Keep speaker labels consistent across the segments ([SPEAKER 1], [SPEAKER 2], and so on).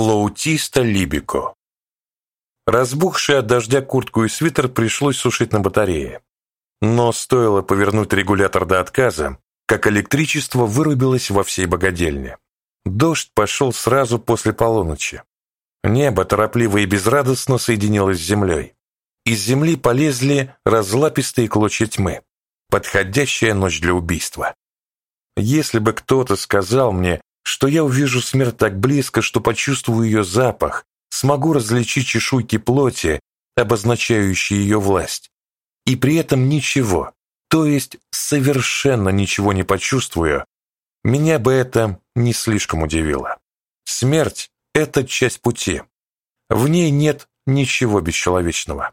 [SPEAKER 1] Флаутиста Либико. Разбухшие от дождя куртку и свитер пришлось сушить на батарее. Но стоило повернуть регулятор до отказа, как электричество вырубилось во всей богадельне. Дождь пошел сразу после полуночи. Небо торопливо и безрадостно соединилось с землей. Из земли полезли разлапистые клочья тьмы. Подходящая ночь для убийства. Если бы кто-то сказал мне, что я увижу смерть так близко, что почувствую ее запах, смогу различить чешуйки плоти, обозначающие ее власть, и при этом ничего, то есть совершенно ничего не почувствую, меня бы это не слишком удивило. Смерть – это часть пути. В ней нет ничего бесчеловечного.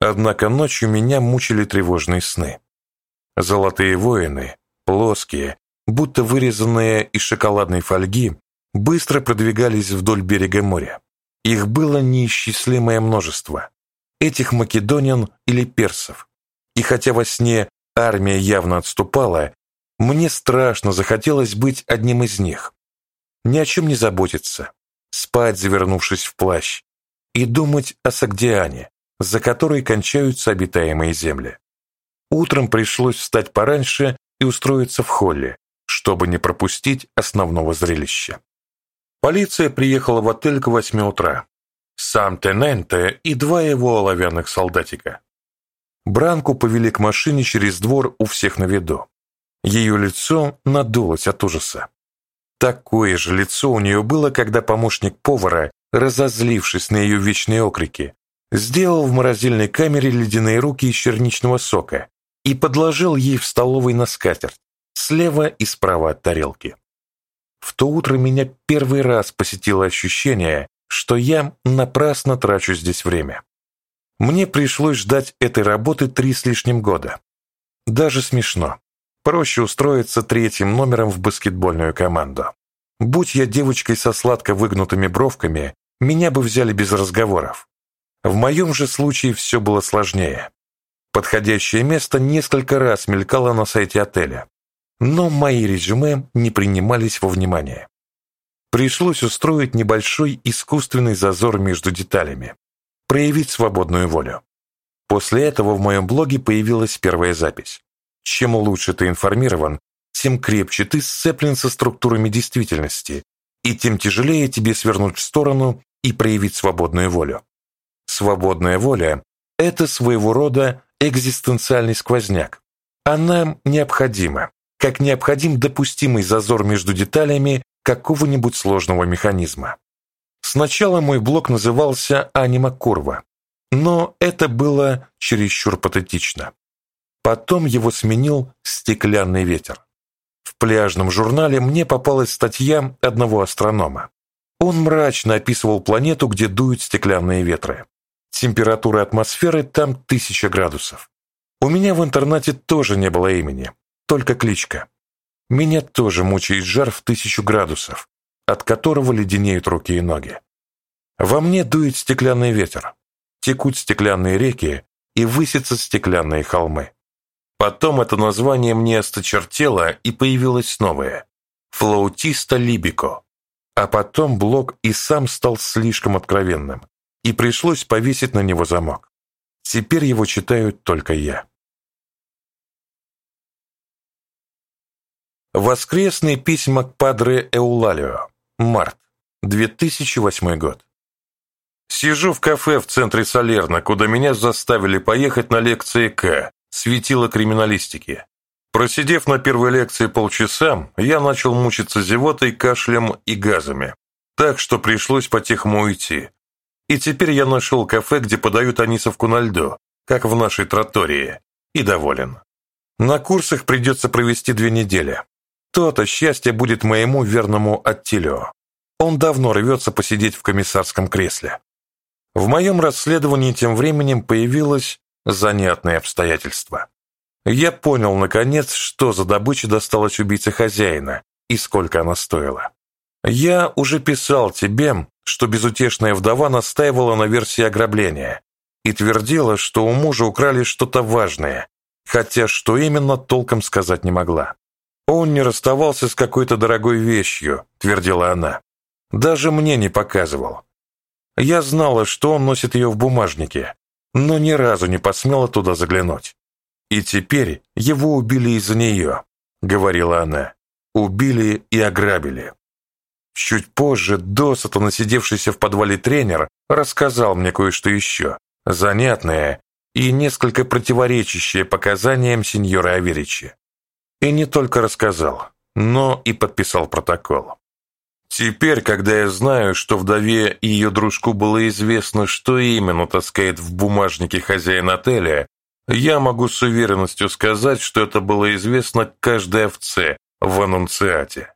[SPEAKER 1] Однако ночью меня мучили тревожные сны. Золотые воины, плоские, будто вырезанные из шоколадной фольги, быстро продвигались вдоль берега моря. Их было неисчислимое множество. Этих македонян или персов. И хотя во сне армия явно отступала, мне страшно захотелось быть одним из них. Ни о чем не заботиться, спать, завернувшись в плащ, и думать о Сагдиане, за которой кончаются обитаемые земли. Утром пришлось встать пораньше и устроиться в холле, чтобы не пропустить основного зрелища. Полиция приехала в отель к восьми утра. Сам Тененте и два его оловянных солдатика. Бранку повели к машине через двор у всех на виду. Ее лицо надулось от ужаса. Такое же лицо у нее было, когда помощник повара, разозлившись на ее вечные окрики, сделал в морозильной камере ледяные руки из черничного сока и подложил ей в столовой на скатерть, слева и справа от тарелки. В то утро меня первый раз посетило ощущение, что я напрасно трачу здесь время. Мне пришлось ждать этой работы три с лишним года. Даже смешно. Проще устроиться третьим номером в баскетбольную команду. Будь я девочкой со сладко выгнутыми бровками, меня бы взяли без разговоров. В моем же случае все было сложнее. Подходящее место несколько раз мелькало на сайте отеля, но мои резюме не принимались во внимание. Пришлось устроить небольшой искусственный зазор между деталями, проявить свободную волю. После этого в моем блоге появилась первая запись. Чем лучше ты информирован, тем крепче ты сцеплен со структурами действительности, и тем тяжелее тебе свернуть в сторону и проявить свободную волю. Свободная воля – это своего рода экзистенциальный сквозняк. Она необходима, как необходим допустимый зазор между деталями какого-нибудь сложного механизма. Сначала мой блок назывался «Анима Курва», но это было чересчур патетично. Потом его сменил «Стеклянный ветер». В пляжном журнале мне попалась статья одного астронома. Он мрачно описывал планету, где дуют стеклянные ветры. Температура атмосферы там тысяча градусов. У меня в интернете тоже не было имени, только кличка. Меня тоже мучает жар в тысячу градусов, от которого леденеют руки и ноги. Во мне дует стеклянный ветер, текут стеклянные реки и высятся стеклянные холмы. Потом это название мне осточертело и появилось новое – «Флаутиста Либико». А потом блог и сам стал слишком откровенным, и пришлось повесить на него замок. Теперь его читают только я. Воскресные письма к Падре Эулалио. Март. 2008 год. Сижу в кафе в центре Салерна, куда меня заставили поехать на лекции К, светило криминалистики. Просидев на первой лекции полчаса, я начал мучиться зевотой, кашлем и газами. Так что пришлось по-тихому уйти. И теперь я нашел кафе, где подают анисовку на льду, как в нашей тротории, и доволен. На курсах придется провести две недели. То-то счастье будет моему верному Аттилио. Он давно рвется посидеть в комиссарском кресле. В моем расследовании тем временем появилось занятное обстоятельство. Я понял, наконец, что за добыча досталась убийце хозяина и сколько она стоила. Я уже писал тебе, что безутешная вдова настаивала на версии ограбления и твердила, что у мужа украли что-то важное, хотя что именно толком сказать не могла. «Он не расставался с какой-то дорогой вещью», — твердила она. Даже мне не показывал. Я знала, что он носит ее в бумажнике, но ни разу не посмела туда заглянуть. И теперь его убили из-за нее, говорила она. Убили и ограбили. Чуть позже досыта насидевшийся в подвале тренер рассказал мне кое-что еще, занятное и несколько противоречащее показаниям сеньора Аверичи. И не только рассказал, но и подписал протокол. Теперь, когда я знаю, что вдове и ее дружку было известно, что именно таскает в бумажнике хозяин отеля, я могу с уверенностью сказать, что это было известно каждой овце в аннунциате.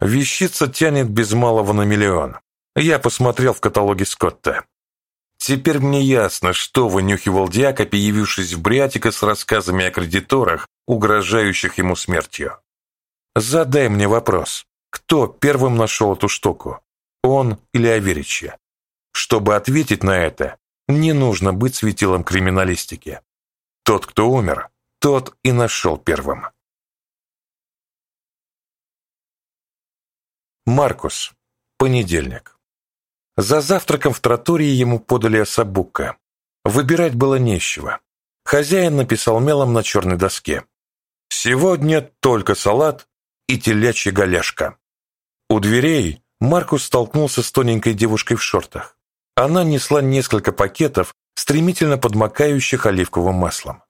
[SPEAKER 1] Вещица тянет без малого на миллион. Я посмотрел в каталоге Скотта. Теперь мне ясно, что вынюхивал Диакопи, явившись в Бриатика с рассказами о кредиторах, угрожающих ему смертью. Задай мне вопрос. Кто первым нашел эту штуку? Он или Аверичья? Чтобы ответить на это, не нужно быть светилом криминалистики. Тот, кто умер, тот и нашел первым. Маркус. Понедельник. За завтраком в тротории ему подали осабука. Выбирать было нечего. Хозяин написал мелом на черной доске. «Сегодня только салат и телячья голяшка». У дверей Маркус столкнулся с тоненькой девушкой в шортах. Она несла несколько пакетов, стремительно подмокающих оливковым маслом.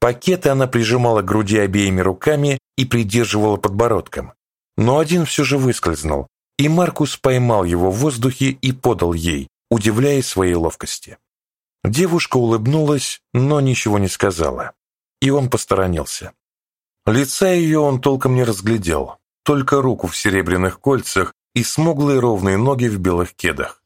[SPEAKER 1] Пакеты она прижимала к груди обеими руками и придерживала подбородком. Но один все же выскользнул, и Маркус поймал его в воздухе и подал ей, удивляясь своей ловкости. Девушка улыбнулась, но ничего не сказала, и он посторонился. Лица ее он толком не разглядел, только руку в серебряных кольцах и смуглые ровные ноги в белых кедах.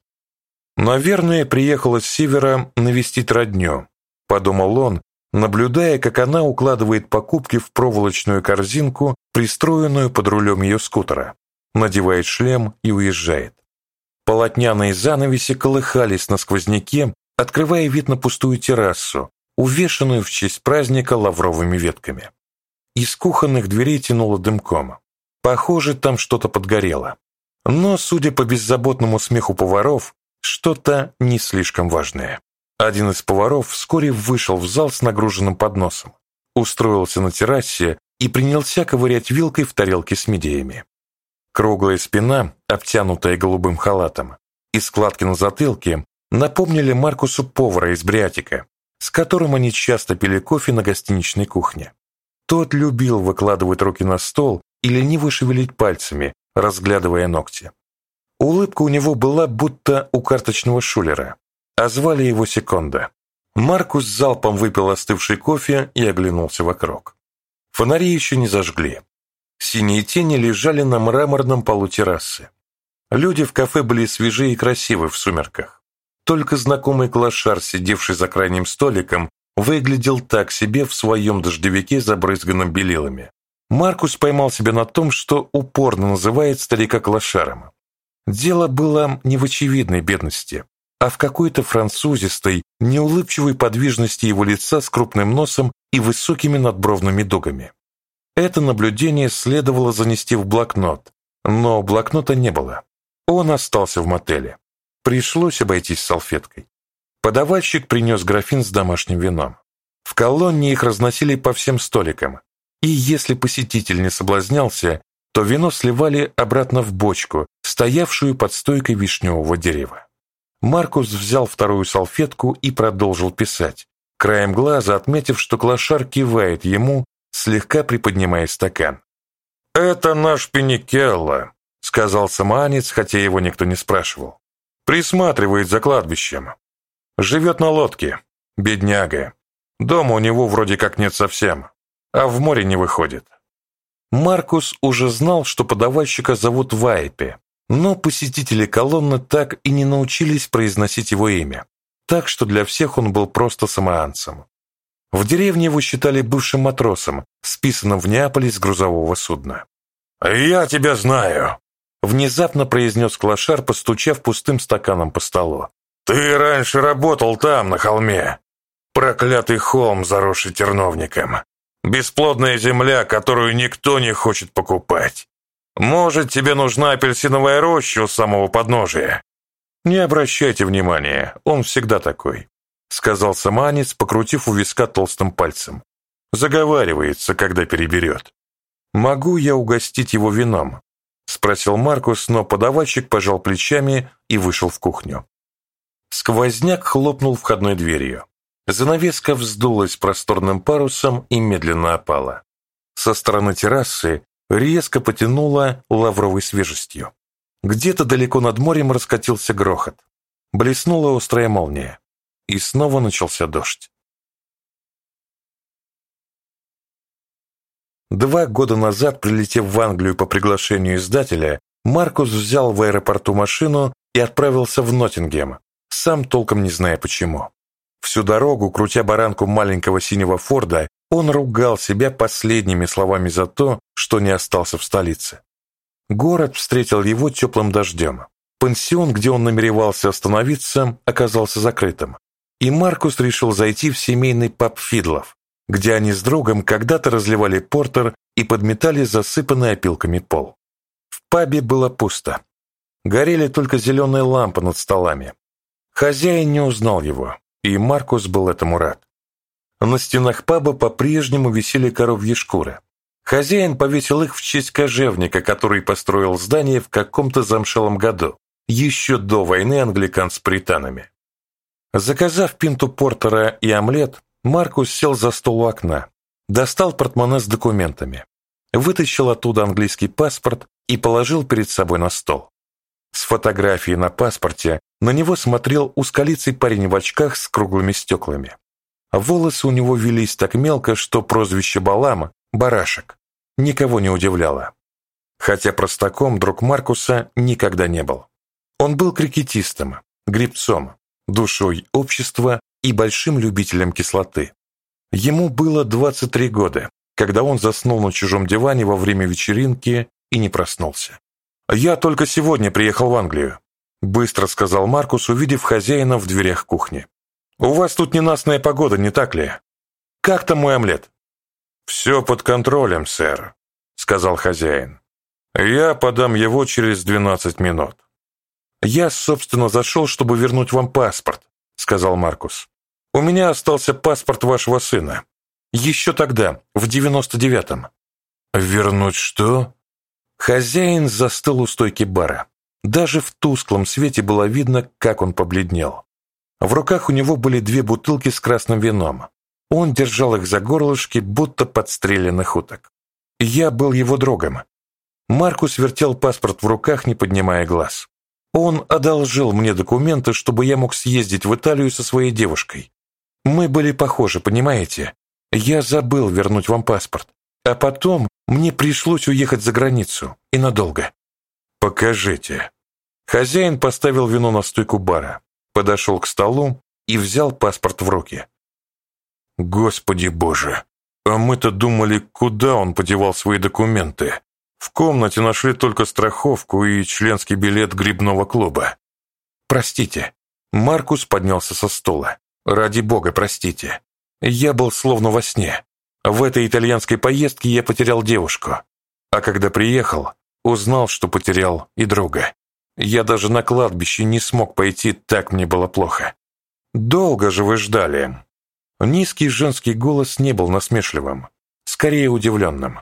[SPEAKER 1] «Наверное, приехала с севера навестить родню», — подумал он, наблюдая, как она укладывает покупки в проволочную корзинку, пристроенную под рулем ее скутера, надевает шлем и уезжает. Полотняные занавеси колыхались на сквозняке, открывая вид на пустую террасу, увешанную в честь праздника лавровыми ветками. Из кухонных дверей тянуло дымком. Похоже, там что-то подгорело. Но, судя по беззаботному смеху поваров, что-то не слишком важное. Один из поваров вскоре вышел в зал с нагруженным подносом, устроился на террасе и принялся ковырять вилкой в тарелке с мидиями. Круглая спина, обтянутая голубым халатом, и складки на затылке напомнили Маркусу повара из Бриатика, с которым они часто пили кофе на гостиничной кухне. Тот любил выкладывать руки на стол и лениво шевелить пальцами, разглядывая ногти. Улыбка у него была будто у карточного шулера, а звали его Секонда. Маркус залпом выпил остывший кофе и оглянулся вокруг. Фонари еще не зажгли. Синие тени лежали на мраморном полу террасы. Люди в кафе были свежие и красивы в сумерках. Только знакомый клошар, сидевший за крайним столиком, выглядел так себе в своем дождевике, забрызганном белилами. Маркус поймал себя на том, что упорно называет старика клошаром. Дело было не в очевидной бедности, а в какой-то французистой, неулыбчивой подвижности его лица с крупным носом и высокими надбровными дугами. Это наблюдение следовало занести в блокнот, но блокнота не было. Он остался в мотеле. Пришлось обойтись салфеткой. Подавальщик принес графин с домашним вином. В колонне их разносили по всем столикам, и если посетитель не соблазнялся, то вино сливали обратно в бочку, стоявшую под стойкой вишневого дерева. Маркус взял вторую салфетку и продолжил писать, краем глаза отметив, что клошар кивает ему, слегка приподнимая стакан. «Это наш Пеникелло», — сказал самоанец, хотя его никто не спрашивал. «Присматривает за кладбищем. Живет на лодке. Бедняга. Дома у него вроде как нет совсем а в море не выходит. Маркус уже знал, что подавальщика зовут Вайпе, но посетители колонны так и не научились произносить его имя, так что для всех он был просто самоанцем. В деревне его считали бывшим матросом, списанным в Неаполе с грузового судна. «Я тебя знаю», — внезапно произнес Клашар, постучав пустым стаканом по столу. «Ты раньше работал там, на холме. Проклятый холм, заросший терновником. Бесплодная земля, которую никто не хочет покупать. Может, тебе нужна апельсиновая роща у самого подножия?» «Не обращайте внимания, он всегда такой», — сказал саманец, покрутив у виска толстым пальцем. «Заговаривается, когда переберет». «Могу я угостить его вином?» — спросил Маркус, но подавальщик пожал плечами и вышел в кухню. Сквозняк хлопнул входной дверью. Занавеска вздулась просторным парусом и медленно опала. Со стороны террасы резко потянуло лавровой свежестью. Где-то далеко над морем раскатился грохот. Блеснула острая молния. И снова начался дождь. Два года назад, прилетев в Англию по приглашению издателя, Маркус взял в аэропорту машину и отправился в Ноттингем, сам толком не зная почему. Всю дорогу, крутя баранку маленького синего Форда, он ругал себя последними словами за то, что не остался в столице. Город встретил его теплым дождем. Пансион, где он намеревался остановиться, оказался закрытым. И Маркус решил зайти в семейный паб Фидлов, где они с другом когда-то разливали портер и подметали засыпанный опилками пол. В пабе было пусто. Горели только зеленые лампы над столами. Хозяин не узнал его, и Маркус был этому рад. На стенах паба по-прежнему висели коровьи шкуры. Хозяин повесил их в честь кожевника, который построил здание в каком-то замшелом году, еще до войны англикан с британами. Заказав пинту портера и омлет, Маркус сел за стол у окна, достал портмоне с документами, вытащил оттуда английский паспорт и положил перед собой на стол. С фотографией на паспорте на него смотрел узколицый парень в очках с круглыми стеклами. Волосы у него велись так мелко, что прозвище Балама – «барашек» – никого не удивляло. Хотя простаком друг Маркуса никогда не был. Он был крикетистом, грибцом, душой общества и большим любителем кислоты. Ему было 23 года, когда он заснул на чужом диване во время вечеринки и не проснулся. «Я только сегодня приехал в Англию», – быстро сказал Маркус, увидев хозяина в дверях кухни. «У вас тут ненастная погода, не так ли? Как там мой омлет?» «Все под контролем, сэр», – сказал хозяин. «Я подам его через 12 минут». «Я, собственно, зашел, чтобы вернуть вам паспорт», – сказал Маркус. «У меня остался паспорт вашего сына. Еще тогда, в девяносто девятом». «Вернуть что?» Хозяин застыл у стойки бара. Даже в тусклом свете было видно, как он побледнел. В руках у него были две бутылки с красным вином. Он держал их за горлышки, будто подстреленных уток. Я был его другом. Маркус вертел паспорт в руках, не поднимая глаз. Он одолжил мне документы, чтобы я мог съездить в Италию со своей девушкой. Мы были похожи, понимаете? Я забыл вернуть вам паспорт. А потом мне пришлось уехать за границу. И надолго. Покажите. Хозяин поставил вино на стойку бара, подошел к столу и взял паспорт в руки. Господи боже, а мы-то думали, куда он подевал свои документы. В комнате нашли только страховку и членский билет грибного клуба. Простите. Маркус поднялся со стола. Ради бога, простите. Я был словно во сне. В этой итальянской поездке я потерял девушку, а когда приехал, узнал, что потерял и друга. Я даже на кладбище не смог пойти, так мне было плохо. Долго же вы ждали. Низкий женский голос не был насмешливым, скорее удивленным.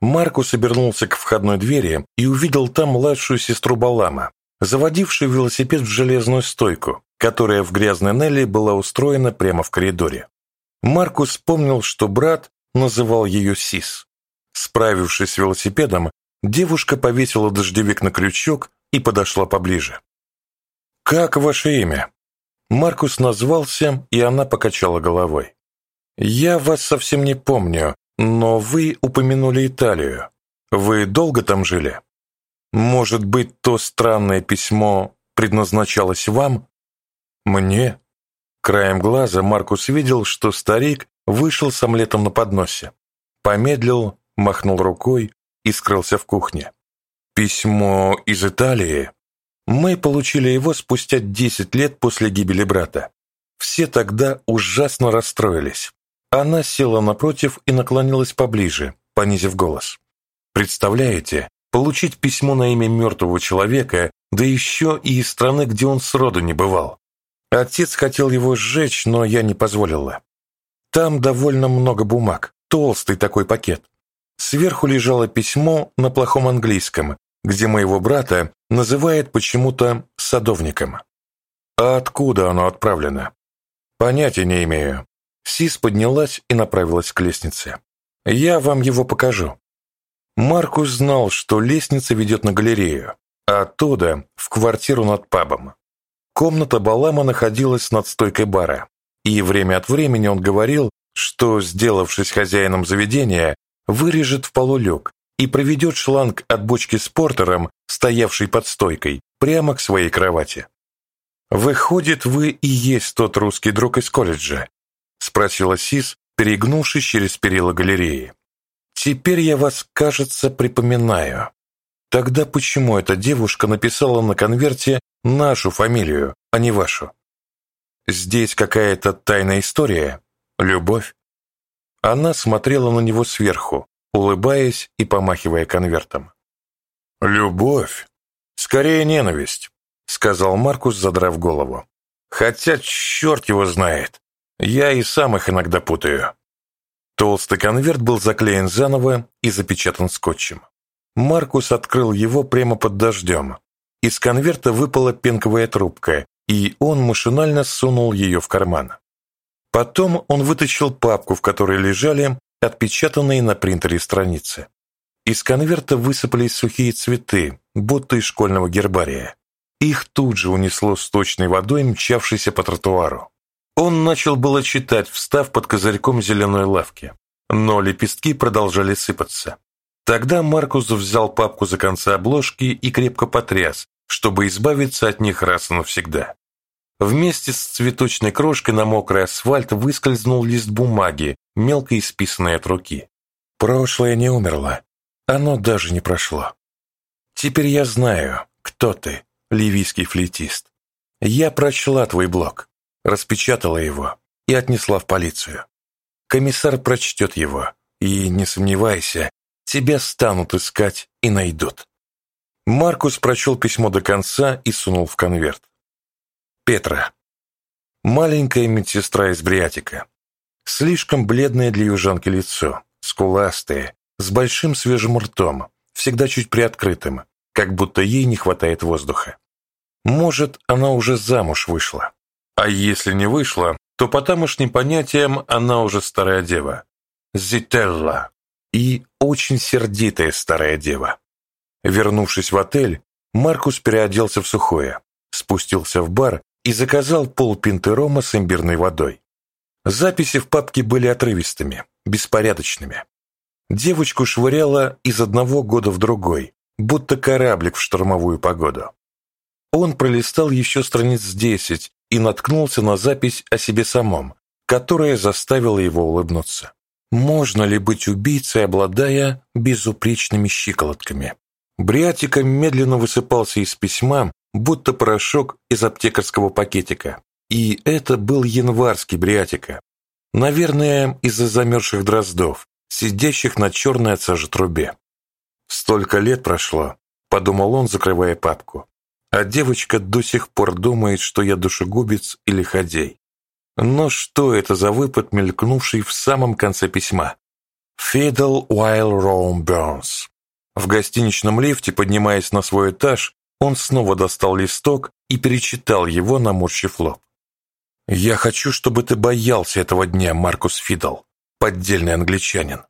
[SPEAKER 1] Маркус обернулся к входной двери и увидел там младшую сестру Балама, заводившую велосипед в железную стойку, которая в грязной Нелли была устроена прямо в коридоре. Маркус вспомнил, что брат называл ее Сис. Справившись с велосипедом, девушка повесила дождевик на крючок и подошла поближе. «Как ваше имя?» Маркус назвался, и она покачала головой. «Я вас совсем не помню, но вы упомянули Италию. Вы долго там жили? Может быть, то странное письмо предназначалось вам?» «Мне?» Краем глаза Маркус видел, что старик вышел с омлетом на подносе, помедлил, махнул рукой и скрылся в кухне. «Письмо из Италии?» Мы получили его спустя 10 лет после гибели брата. Все тогда ужасно расстроились. Она села напротив и наклонилась поближе, понизив голос. Представляете, Получить письмо на имя мертвого человека, да еще и из страны, где он сроду не бывал. Отец хотел его сжечь, но я не позволила. Там довольно много бумаг, толстый такой пакет. Сверху лежало письмо на плохом английском, где моего брата называют почему-то садовником. А откуда оно отправлено? Понятия не имею. Сис поднялась и направилась к лестнице. Я вам его покажу. Маркус знал, что лестница ведет на галерею, а оттуда в квартиру над пабом. Комната Балама находилась над стойкой бара, и время от времени он говорил, что, сделавшись хозяином заведения, вырежет в полу люк и проведет шланг от бочки с портером, стоявшей под стойкой, прямо к своей кровати. «Выходит, вы и есть тот русский друг из колледжа?» — спросила Сис, перегнувшись через перила галереи. «Теперь я вас, кажется, припоминаю. Тогда почему эта девушка написала на конверте нашу фамилию, а не вашу? Здесь какая-то тайная история? Любовь?» Она смотрела на него сверху, улыбаясь и помахивая конвертом. «Любовь? Скорее ненависть», — сказал Маркус, задрав голову. «Хотя черт его знает. Я и сам их иногда путаю». Толстый конверт был заклеен заново и запечатан скотчем. Маркус открыл его прямо под дождем. Из конверта выпала пенковая трубка, и он машинально сунул ее в карман. Потом он вытащил папку, в которой лежали отпечатанные на принтере страницы. Из конверта высыпались сухие цветы, будто из школьного гербария. Их тут же унесло сточной водой, мчавшейся по тротуару. Он начал было читать, встав под козырьком зеленой лавки, но лепестки продолжали сыпаться. Тогда Маркус взял папку за концы обложки и крепко потряс, чтобы избавиться от них раз и навсегда. Вместе с цветочной крошкой на мокрый асфальт выскользнул лист бумаги, мелко исписанный от руки. Прошлое не умерло. Оно даже не прошло. Теперь я знаю, кто ты, ливийский флейтист. Я прочла твой блог, распечатала его и отнесла в полицию. Комиссар прочтет его, и, не сомневайся, тебя станут искать и найдут. Маркус прочел письмо до конца и сунул в конверт. Петра. Маленькая медсестра из Бриатика. Слишком бледное для южанки лицо, скуластое, с большим свежим ртом, всегда чуть приоткрытым, как будто ей не хватает воздуха. Может, она уже замуж вышла. А если не вышла, то по тамошним понятиям она уже старая дева. Зителла. И очень сердитая старая дева. Вернувшись в отель, Маркус переоделся в сухое, спустился в бар и заказал полпинты рома с имбирной водой. Записи в папке были отрывистыми, беспорядочными. Девочку швыряло из одного года в другой, будто кораблик в штормовую погоду. Он пролистал еще страниц десять и наткнулся на запись о себе самом, которая заставила его улыбнуться. Можно ли быть убийцей, обладая безупречными щиколотками? Бриатика медленно высыпался из письма, будто порошок из аптекарского пакетика. И это был январский бриатика. Наверное, из-за замерзших дроздов, сидящих на черной от сажи трубе. «Столько лет прошло», — подумал он, закрывая папку. «А девочка до сих пор думает, что я душегубец или ходей. Но что это за выпад, мелькнувший в самом конце письма? «Fiddle while Rome burns». В гостиничном лифте, поднимаясь на свой этаж, он снова достал листок и перечитал его, наморщив лоб. «Я хочу, чтобы ты боялся этого дня, Маркус Фидл, поддельный англичанин.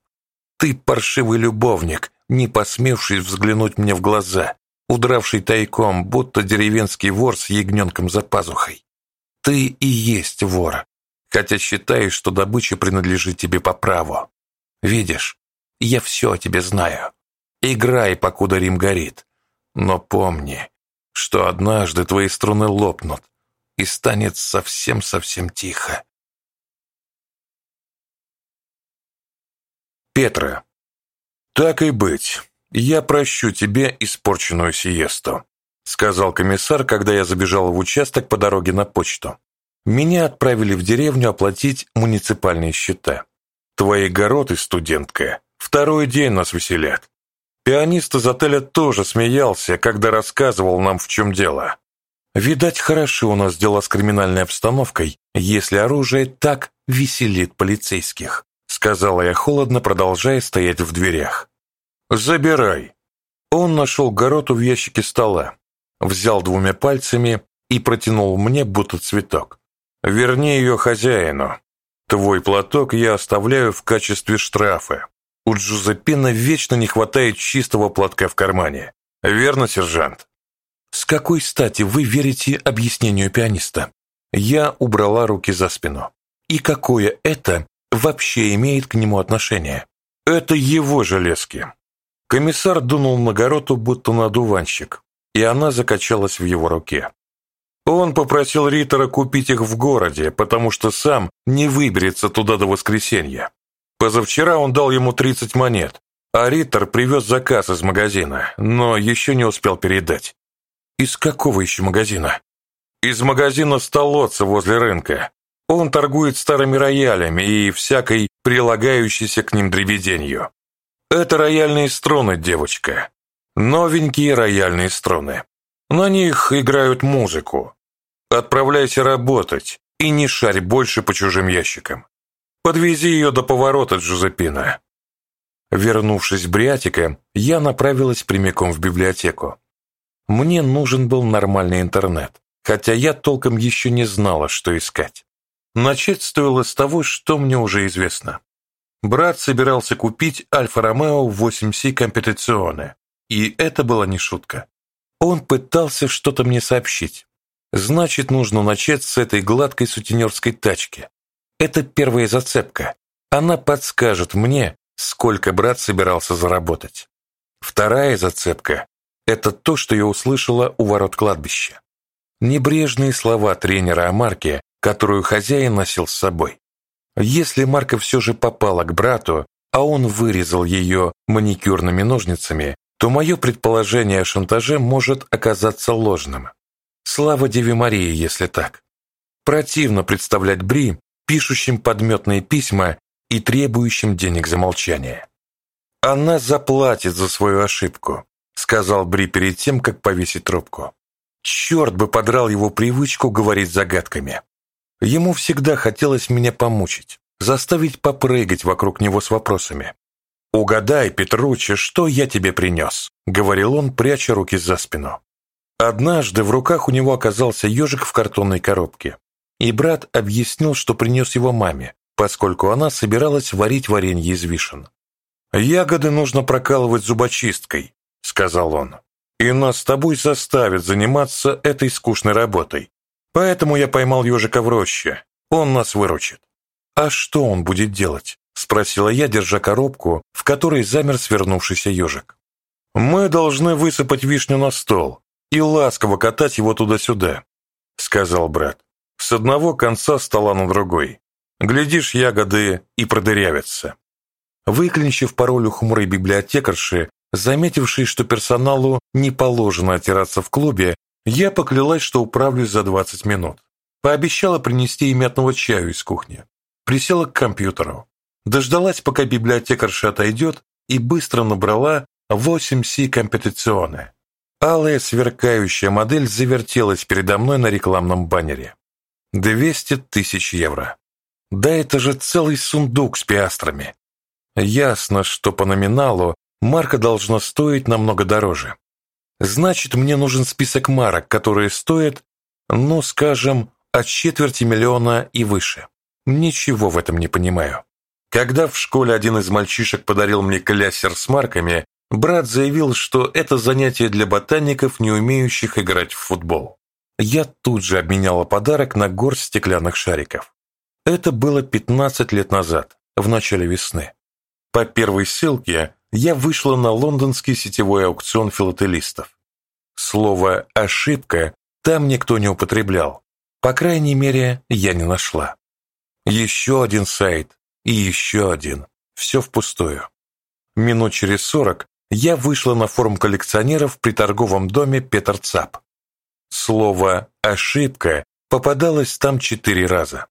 [SPEAKER 1] Ты паршивый любовник, не посмевший взглянуть мне в глаза, удравший тайком, будто деревенский вор с ягненком за пазухой. Ты и есть вор, хотя считаешь, что добыча принадлежит тебе по праву. Видишь, я все о тебе знаю. Играй, покуда Рим горит. Но помни, что однажды твои струны лопнут, и станет совсем-совсем тихо. Петра. Так и быть, я прощу тебе испорченную сиесту, сказал комиссар, когда я забежал в участок по дороге на почту. Меня отправили в деревню оплатить муниципальные счета. Твои гороты, студентка, второй день нас веселят. Пианист из отеля тоже смеялся, когда рассказывал нам, в чем дело. Видать, хорошо у нас дела с криминальной обстановкой, если оружие так веселит полицейских, сказала я холодно, продолжая стоять в дверях. Забирай. Он нашел гороту в ящике стола, взял двумя пальцами и протянул мне будто цветок. Верни ее хозяину. Твой платок я оставляю в качестве штрафа. У Джузеппина вечно не хватает чистого платка в кармане. Верно, сержант? С какой стати вы верите объяснению пианиста? Я убрала руки за спину. И какое это вообще имеет к нему отношение? Это его железки. Комиссар дунул на гороту, будто на дуванщик, и она закачалась в его руке. Он попросил Риттера купить их в городе, потому что сам не выберется туда до воскресенья. Позавчера он дал ему 30 монет, а Риттер привез заказ из магазина, но еще не успел передать. Из какого еще магазина? Из магазина «Столоца» возле рынка. Он торгует старыми роялями и всякой прилагающейся к ним дребеденью. Это рояльные струны, девочка. Новенькие рояльные струны. На них играют музыку. Отправляйся работать и не шарь больше по чужим ящикам. Подвези ее до поворота, Джузеппина. Вернувшись в Бриатика, я направилась прямиком в библиотеку. Мне нужен был нормальный интернет, хотя я толком еще не знала, что искать. Начать стоило с того, что мне уже известно. Брат собирался купить Альфа-Ромео 8C Компетиционе, и это была не шутка. Он пытался что-то мне сообщить. Значит, нужно начать с этой гладкой сутенерской тачки. Это первая зацепка. Она подскажет мне, сколько брат собирался заработать. Вторая зацепка – это то, что я услышала у ворот кладбища. Небрежные слова тренера о Марке, которую хозяин носил с собой. Если Марка все же попала к брату, а он вырезал ее маникюрными ножницами, то мое предположение о шантаже может оказаться ложным. Слава Деве Марии, если так. Противно представлять Бри, пишущим подметные письма и требующим денег за молчание. «Она заплатит за свою ошибку», — сказал Бри перед тем, как повесить трубку. Черт бы подрал его привычку говорить загадками. Ему всегда хотелось меня помучить, заставить попрыгать вокруг него с вопросами. «Угадай, Петруччи, что я тебе принес?» — говорил он, пряча руки за спину. Однажды в руках у него оказался ежик в картонной коробке, и брат объяснил, что принес его маме, поскольку она собиралась варить варенье из вишен. «Ягоды нужно прокалывать зубочисткой», — сказал он, «и нас с тобой заставят заниматься этой скучной работой. Поэтому я поймал ежика в роще, он нас выручит». «А что он будет делать?» — спросила я, держа коробку, в которой замер свернувшийся ежик. «Мы должны высыпать вишню на стол и ласково катать его туда-сюда», — сказал брат. «С одного конца стола на другой. Глядишь, ягоды и продырявятся». Выклинчив пароль у хмурой библиотекарши, заметившей, что персоналу не положено отираться в клубе, я поклялась, что управлюсь за 20 минут. Пообещала принести и мятного чаю из кухни. Присела к компьютеру. Дождалась, пока библиотекарша отойдет, и быстро набрала 8C компетиционы. Алая сверкающая модель завертелась передо мной на рекламном баннере. 200 тысяч евро. Да это же целый сундук с пиастрами. Ясно, что по номиналу марка должна стоить намного дороже. Значит, мне нужен список марок, которые стоят, ну, скажем, от четверти миллиона и выше. Ничего в этом не понимаю. Когда в школе один из мальчишек подарил мне кляссер с марками, брат заявил, что это занятие для ботаников, не умеющих играть в футбол. Я тут же обменяла подарок на горсть стеклянных шариков. Это было 15 лет назад, в начале весны. По первой ссылке я вышла на лондонский сетевой аукцион филателистов. Слово «ошибка» там никто не употреблял. По крайней мере, я не нашла. Еще один сайт и еще один. Все впустую. Минут через сорок я вышла на форум коллекционеров при торговом доме Петр Цап. Слово «ошибка» попадалось там четыре раза.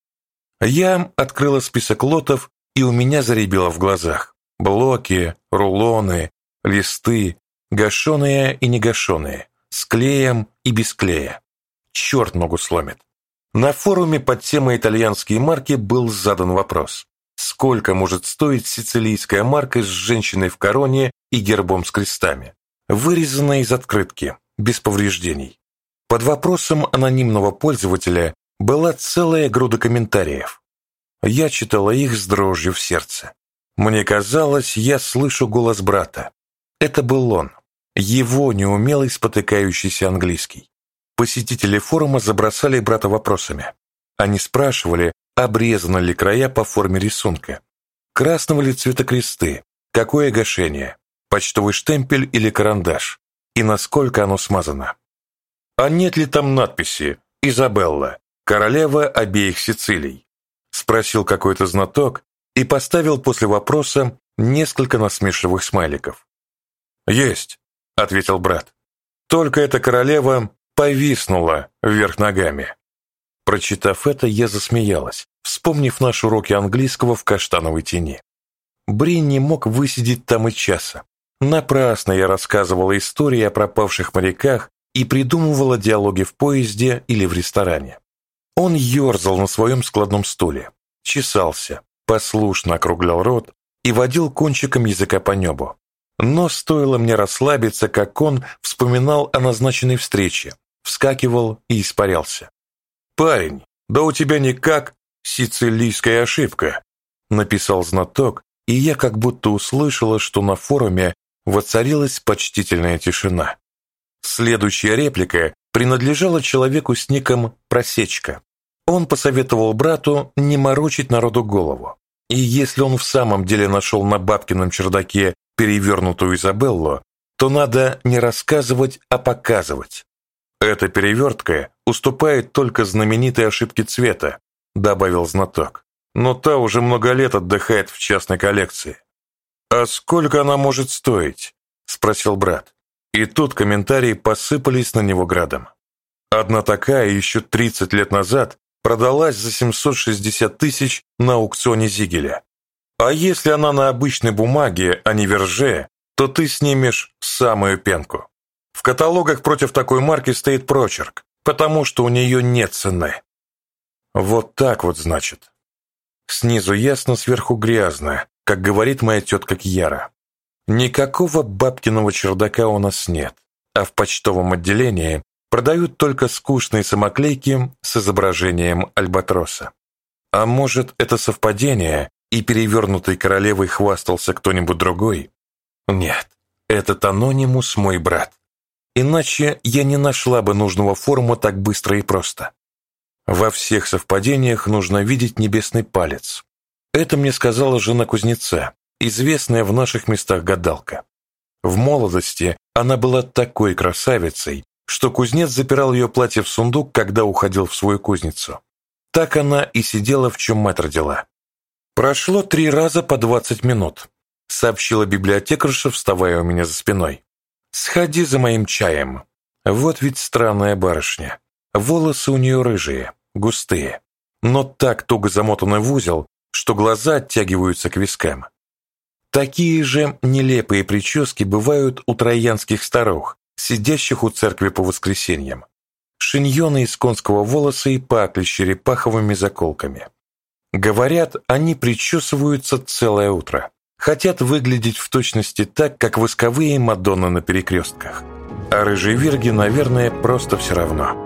[SPEAKER 1] Я открыла список лотов, и у меня заребило в глазах. Блоки, рулоны, Листы, гашеные и негашеные, с клеем и без клея. Черт ногу сломит. На форуме под темой «Итальянские марки» был задан вопрос. Сколько может стоить сицилийская марка с женщиной в короне и гербом с крестами, вырезанная из открытки, без повреждений? Под вопросом анонимного пользователя была целая груда комментариев. Я читала их с дрожью в сердце. Мне казалось, я слышу голос брата. Это был он, его неумелый спотыкающийся английский. Посетители форума забросали брата вопросами. Они спрашивали, обрезаны ли края по форме рисунка, красного ли цвета кресты, какое гашение, почтовый штемпель или карандаш, и насколько оно смазано. А нет ли там надписи «Изабелла, королева обеих Сицилий»? Спросил какой-то знаток и поставил после вопроса несколько насмешливых смайликов. «Есть», — ответил брат. «Только эта королева повиснула вверх ногами». Прочитав это, я засмеялась, вспомнив наши уроки английского в каштановой тени. Бри не мог высидеть там и часа. Напрасно я рассказывала истории о пропавших моряках и придумывала диалоги в поезде или в ресторане. Он ерзал на своем складном стуле, чесался, послушно округлял рот и водил кончиком языка по небу. Но стоило мне расслабиться, как он вспоминал о назначенной встрече, вскакивал и испарялся. «Парень, да у тебя никак сицилийская ошибка», написал знаток, и я как будто услышала, что на форуме воцарилась почтительная тишина. Следующая реплика принадлежала человеку с ником «Просечка». Он посоветовал брату не морочить народу голову. И если он в самом деле нашел на бабкином чердаке перевернутую Изабеллу, то надо не рассказывать, а показывать. Эта перевертка уступает только знаменитой ошибке цвета, добавил знаток. Но та уже много лет отдыхает в частной коллекции. А сколько она может стоить? спросил брат. И тут комментарии посыпались на него градом. Одна такая еще 30 лет назад продалась за 760 тысяч на аукционе Зигеля. А если она на обычной бумаге, а не верже, то ты снимешь самую пенку. В каталогах против такой марки стоит прочерк, потому что у нее нет цены. Вот так вот, значит. Снизу ясно, сверху грязно, как говорит моя тетка Кьяра. Никакого бабкиного чердака у нас нет, а в почтовом отделении продают только скучные самоклейки с изображением альбатроса. А может, это совпадение, и перевернутой королевой хвастался кто-нибудь другой? Нет, этот анонимус мой брат. Иначе я не нашла бы нужного форма так быстро и просто. Во всех совпадениях нужно видеть небесный палец. Это мне сказала жена кузнеца, известная в наших местах гадалка. В молодости она была такой красавицей, что кузнец запирал ее платье в сундук, когда уходил в свою кузницу. Так она и сидела, в чем мать родила. Прошло три раза по двадцать минут, сообщила библиотекарша, вставая у меня за спиной. «Сходи за моим чаем. Вот ведь странная барышня. Волосы у нее рыжие, густые, но так туго замотаны в узел, что глаза оттягиваются к вискам. Такие же нелепые прически бывают у троянских старух, сидящих у церкви по воскресеньям. Шиньоны из конского волоса и пакли с черепаховыми заколками. Говорят, они причесываются целое утро хотят выглядеть в точности так, как восковые Мадонны на перекрестках. А рыжей Вирге, наверное, просто все равно.